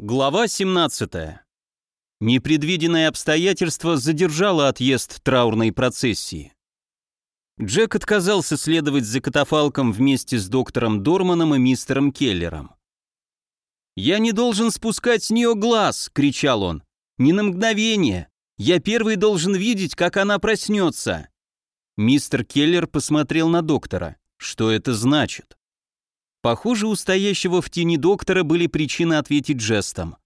Глава 17. Непредвиденное обстоятельство задержало отъезд траурной процессии. Джек отказался следовать за катафалком вместе с доктором Дорманом и мистером Келлером. «Я не должен спускать с нее глаз!» — кричал он. «Ни на мгновение! Я первый должен видеть, как она проснется!» Мистер Келлер посмотрел на доктора. Что это значит? Похоже, у стоящего в тени доктора были причины ответить жестом.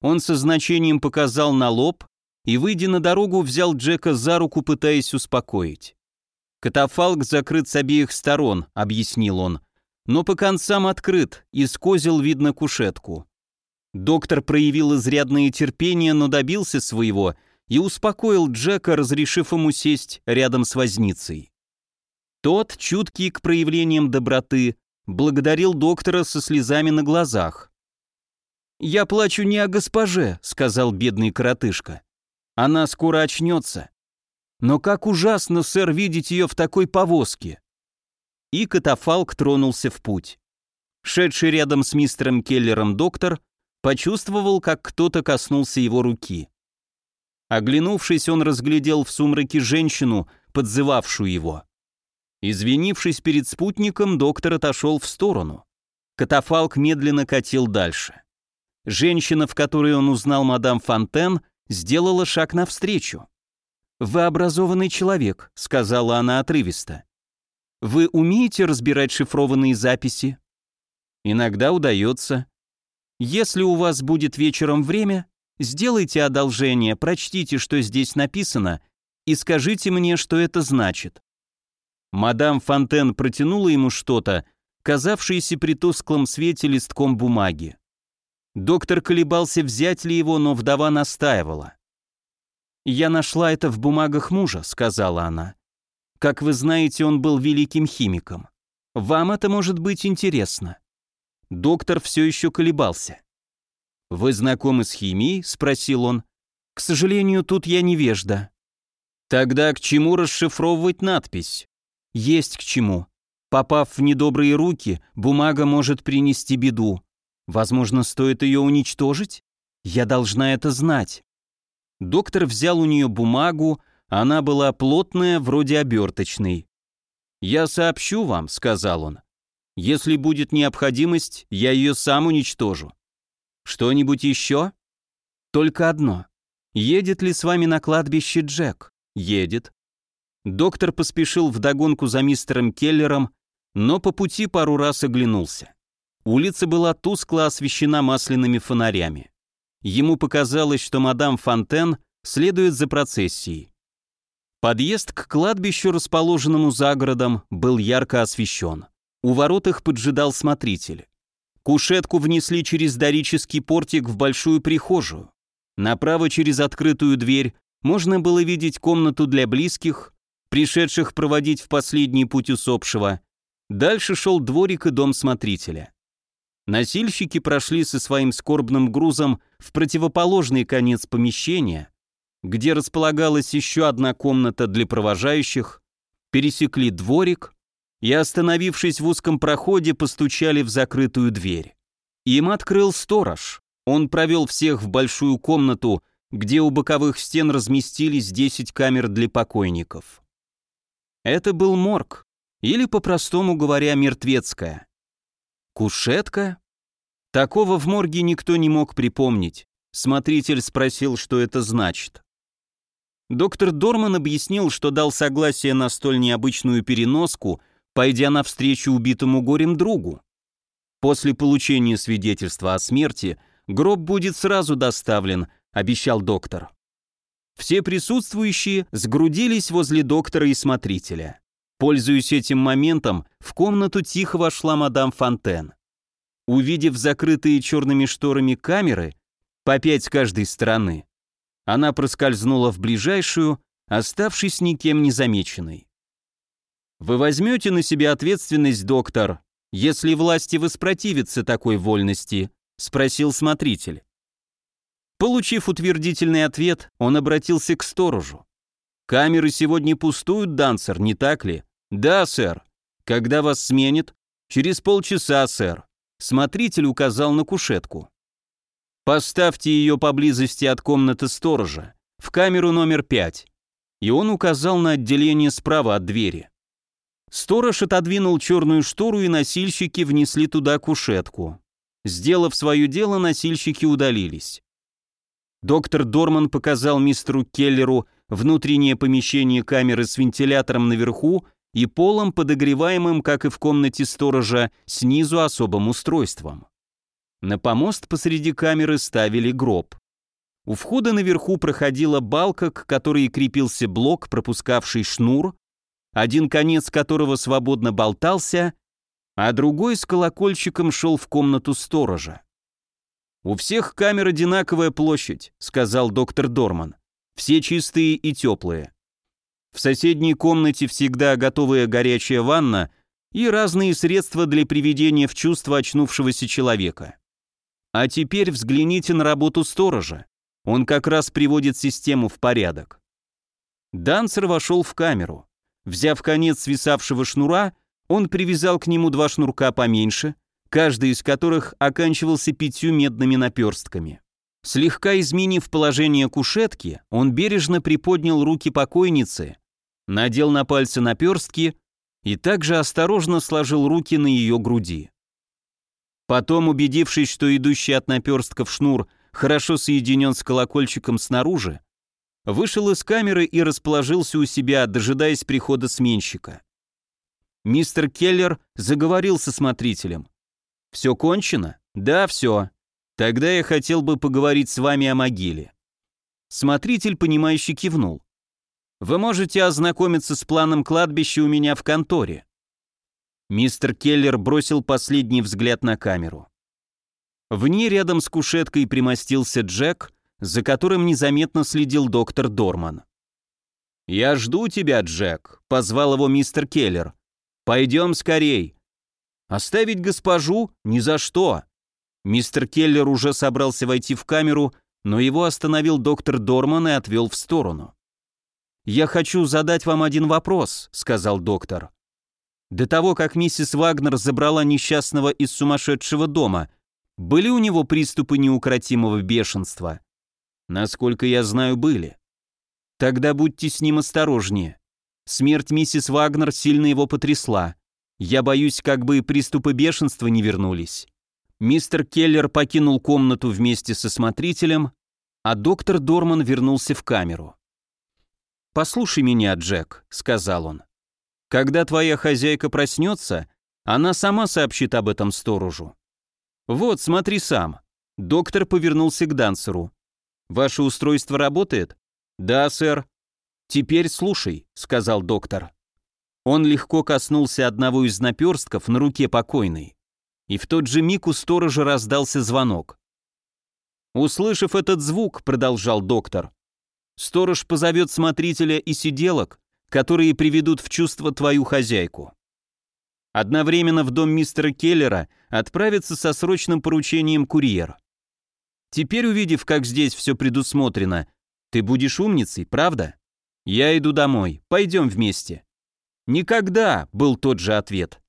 Он со значением показал на лоб и, выйдя на дорогу, взял Джека за руку, пытаясь успокоить. «Катафалк закрыт с обеих сторон», — объяснил он, «но по концам открыт, и с козел видно кушетку». Доктор проявил изрядное терпение, но добился своего и успокоил Джека, разрешив ему сесть рядом с возницей. Тот, чуткий к проявлениям доброты, благодарил доктора со слезами на глазах. «Я плачу не о госпоже», — сказал бедный коротышка. «Она скоро очнется. Но как ужасно, сэр, видеть ее в такой повозке». И катафалк тронулся в путь. Шедший рядом с мистером Келлером доктор почувствовал, как кто-то коснулся его руки. Оглянувшись, он разглядел в сумраке женщину, подзывавшую его. Извинившись перед спутником, доктор отошел в сторону. Катафалк медленно катил дальше. Женщина, в которой он узнал мадам Фонтен, сделала шаг навстречу. «Вы образованный человек», — сказала она отрывисто. «Вы умеете разбирать шифрованные записи?» «Иногда удается. Если у вас будет вечером время, сделайте одолжение, прочтите, что здесь написано, и скажите мне, что это значит. Мадам Фонтен протянула ему что-то, казавшееся при тусклом свете листком бумаги. Доктор колебался, взять ли его, но вдова настаивала. «Я нашла это в бумагах мужа», — сказала она. «Как вы знаете, он был великим химиком. Вам это может быть интересно». Доктор все еще колебался. «Вы знакомы с химией?» — спросил он. «К сожалению, тут я невежда». «Тогда к чему расшифровывать надпись?» Есть к чему. Попав в недобрые руки, бумага может принести беду. Возможно, стоит ее уничтожить? Я должна это знать. Доктор взял у нее бумагу, она была плотная, вроде оберточной. «Я сообщу вам», — сказал он. «Если будет необходимость, я ее сам уничтожу». «Что-нибудь еще?» «Только одно. Едет ли с вами на кладбище Джек?» «Едет. Доктор поспешил вдогонку за мистером Келлером, но по пути пару раз оглянулся. Улица была тускло освещена масляными фонарями. Ему показалось, что мадам Фонтен следует за процессией. Подъезд к кладбищу, расположенному за городом, был ярко освещен. У ворот их поджидал смотритель. Кушетку внесли через дорический портик в большую прихожую. Направо через открытую дверь можно было видеть комнату для близких, пришедших проводить в последний путь усопшего. Дальше шел дворик и дом смотрителя. Носильщики прошли со своим скорбным грузом в противоположный конец помещения, где располагалась еще одна комната для провожающих, пересекли дворик и, остановившись в узком проходе, постучали в закрытую дверь. Им открыл сторож. Он провел всех в большую комнату, где у боковых стен разместились 10 камер для покойников. Это был морг, или, по-простому говоря, мертвецкая. Кушетка? Такого в морге никто не мог припомнить. Смотритель спросил, что это значит. Доктор Дорман объяснил, что дал согласие на столь необычную переноску, пойдя навстречу убитому горем другу. После получения свидетельства о смерти гроб будет сразу доставлен, обещал доктор. Все присутствующие сгрудились возле доктора и смотрителя. Пользуясь этим моментом, в комнату тихо вошла мадам Фонтен. Увидев закрытые черными шторами камеры, по пять с каждой стороны, она проскользнула в ближайшую, оставшись никем не замеченной. «Вы возьмете на себя ответственность, доктор, если власти воспротивятся такой вольности?» — спросил смотритель. Получив утвердительный ответ, он обратился к сторожу. «Камеры сегодня пустуют, Дансер, не так ли?» «Да, сэр». «Когда вас сменит?» «Через полчаса, сэр». Смотритель указал на кушетку. Поставьте ее поблизости от комнаты сторожа, в камеру номер пять. И он указал на отделение справа от двери. Сторож отодвинул черную штору, и носильщики внесли туда кушетку. Сделав свое дело, носильщики удалились. Доктор Дорман показал мистеру Келлеру внутреннее помещение камеры с вентилятором наверху и полом, подогреваемым, как и в комнате сторожа, снизу особым устройством. На помост посреди камеры ставили гроб. У входа наверху проходила балка, к которой крепился блок, пропускавший шнур, один конец которого свободно болтался, а другой с колокольчиком шел в комнату сторожа. «У всех камер одинаковая площадь», — сказал доктор Дорман. «Все чистые и теплые. В соседней комнате всегда готовая горячая ванна и разные средства для приведения в чувство очнувшегося человека. А теперь взгляните на работу сторожа. Он как раз приводит систему в порядок». Дансер вошел в камеру. Взяв конец свисавшего шнура, он привязал к нему два шнурка поменьше, каждый из которых оканчивался пятью медными наперстками. Слегка изменив положение кушетки, он бережно приподнял руки покойницы, надел на пальцы наперстки и также осторожно сложил руки на ее груди. Потом, убедившись, что идущий от наперстков шнур хорошо соединен с колокольчиком снаружи, вышел из камеры и расположился у себя, дожидаясь прихода сменщика. Мистер Келлер заговорил со смотрителем. «Все кончено?» «Да, все. Тогда я хотел бы поговорить с вами о могиле». Смотритель, понимающе кивнул. «Вы можете ознакомиться с планом кладбища у меня в конторе». Мистер Келлер бросил последний взгляд на камеру. В ней рядом с кушеткой примостился Джек, за которым незаметно следил доктор Дорман. «Я жду тебя, Джек», — позвал его мистер Келлер. «Пойдем скорей». «Оставить госпожу? Ни за что». Мистер Келлер уже собрался войти в камеру, но его остановил доктор Дорман и отвел в сторону. «Я хочу задать вам один вопрос», — сказал доктор. «До того, как миссис Вагнер забрала несчастного из сумасшедшего дома, были у него приступы неукротимого бешенства?» Насколько я знаю, были. Тогда будьте с ним осторожнее. Смерть миссис Вагнер сильно его потрясла. Я боюсь, как бы приступы бешенства не вернулись. Мистер Келлер покинул комнату вместе со смотрителем, а доктор Дорман вернулся в камеру. «Послушай меня, Джек», — сказал он. «Когда твоя хозяйка проснется, она сама сообщит об этом сторожу. Вот, смотри сам». Доктор повернулся к Дансеру. Ваше устройство работает? Да, сэр. Теперь слушай, сказал доктор. Он легко коснулся одного из наперстков на руке покойной. И в тот же миг у сторожа раздался звонок. Услышав этот звук, продолжал доктор, сторож позовет смотрителя и сиделок, которые приведут в чувство твою хозяйку. Одновременно в дом мистера Келлера отправится со срочным поручением курьер. Теперь, увидев, как здесь все предусмотрено, ты будешь умницей, правда? Я иду домой, пойдем вместе. Никогда, был тот же ответ.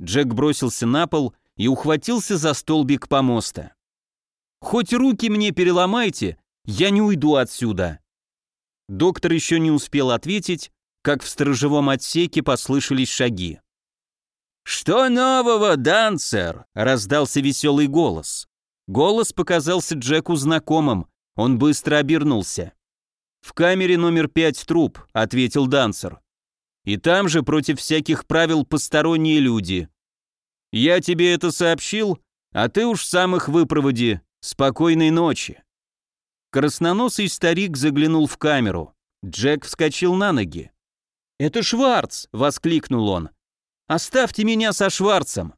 Джек бросился на пол и ухватился за столбик помоста. Хоть руки мне переломайте, я не уйду отсюда. Доктор еще не успел ответить, как в сторожевом отсеке послышались шаги. «Что нового, Дансер?» — раздался веселый голос. Голос показался Джеку знакомым, он быстро обернулся. «В камере номер пять труп», — ответил Дансер. «И там же против всяких правил посторонние люди. Я тебе это сообщил, а ты уж сам их выпроводи. Спокойной ночи». Красноносый старик заглянул в камеру. Джек вскочил на ноги. «Это Шварц!» — воскликнул он. «Оставьте меня со Шварцем!»